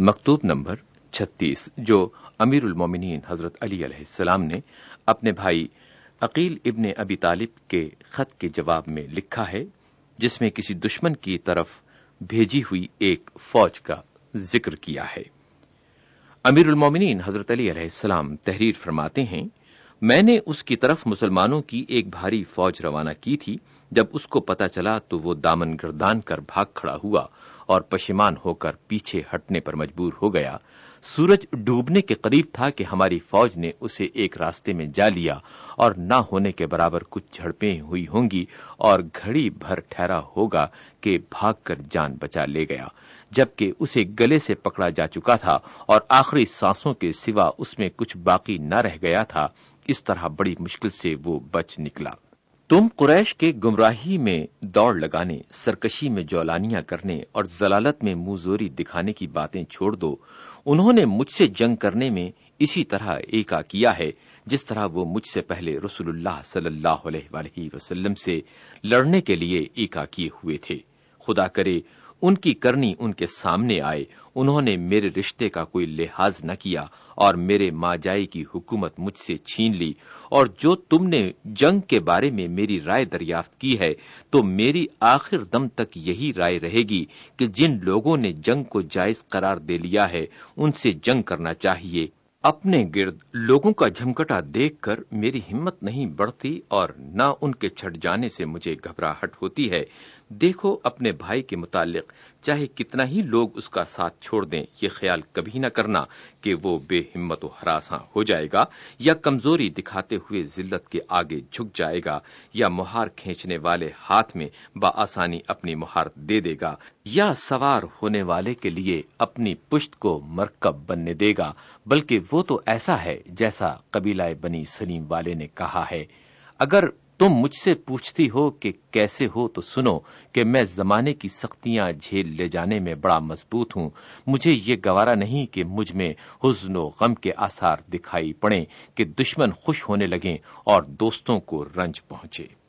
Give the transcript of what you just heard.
مکتوب نمبر چھتیس، جو امیر المومنین حضرت علی علیہ السلام نے اپنے بھائی عقیل ابن ابی طالب کے خط کے جواب میں لکھا ہے، جس میں کسی دشمن کی طرف بھیجی ہوئی ایک فوج کا ذکر کیا ہے۔ امیر المومنین حضرت علی علیہ السلام تحریر فرماتے ہیں، میں نے اس کی طرف مسلمانوں کی ایک بھاری فوج روانہ کی تھی، جب اس کو پتا چلا تو وہ دامن گردان کر بھاگ کھڑا ہوا اور پشیمان ہو کر پیچھے ہٹنے پر مجبور ہو گیا۔ سورج ڈوبنے کے قریب تھا کہ ہماری فوج نے اسے ایک راستے میں جا لیا اور نہ ہونے کے برابر کچھ جھڑپیں ہوئی ہوں گی اور گھڑی بھر ٹھہرا ہوگا کہ بھاگ کر جان بچا لے گیا، جبکہ اسے گلے سے پکڑا جا چکا تھا اور آخری سانسوں کے سوا اس میں کچھ باقی نہ رہ گیا تھا۔ اس طرح بڑی مشکل سے وہ بچ نکلا۔ تم قریش کے گمراہی میں دوڑ لگانے، سرکشی میں جولانیاں کرنے اور ضلالت میں موزوری دکھانے کی باتیں چھوڑ دو۔ انہوں نے مجھ سے جنگ کرنے میں اسی طرح ایکا کیا ہے، جس طرح وہ مجھ سے پہلے رسول اللہ صلی اللہ علیہ وآلہ وسلم سے لڑنے کے لیے ایکا کیے ہوئے تھے۔ خدا کرے ان کی کرنی ان کے سامنے آئے۔ انہوں نے میرے رشتے کا کوئی لحاظ نہ کیا اور میرے ماں جائی کی حکومت مجھ سے چھین لی۔ اور جو تم نے جنگ کے بارے میں میری رائے دریافت کی ہے، تو میری آخر دم تک یہی رائے رہے گی کہ جن لوگوں نے جنگ کو جائز قرار دے لیا ہے، ان سے جنگ کرنا چاہیے۔ اپنے گرد لوگوں کا جھمکٹا دیکھ کر میری ہمت نہیں بڑھتی اور نہ ان کے چھٹ جانے سے مجھے گھبراہٹ ہوتی ہے۔ دیکھو اپنے بھائی کے متعلق، چاہے کتنا ہی لوگ اس کا ساتھ چھوڑ دیں، یہ خیال کبھی نہ کرنا کہ وہ بے ہمت و ہراساں ہو جائے گا یا کمزوری دکھاتے ہوئے ذلت کے آگے جھک جائے گا یا مہار کھینچنے والے ہاتھ میں بآسانی اپنی مہار دے دے گا یا سوار ہونے والے کے لیے اپنی پشت کو مرکب بننے دے گا، بلکہ وہ تو ایسا ہے جیسا قبیلہ بنی سلیم والے نے کہا ہے۔ اگر تم مجھ سے پوچھتی ہو کہ کیسے ہو تو سنو کہ میں زمانے کی سختیاں جھیل لے جانے میں بڑا مضبوط ہوں۔ مجھے یہ گوارا نہیں کہ مجھ میں حزن و غم کے آثار دکھائی پڑیں کہ دشمن خوش ہونے لگیں اور دوستوں کو رنج پہنچے۔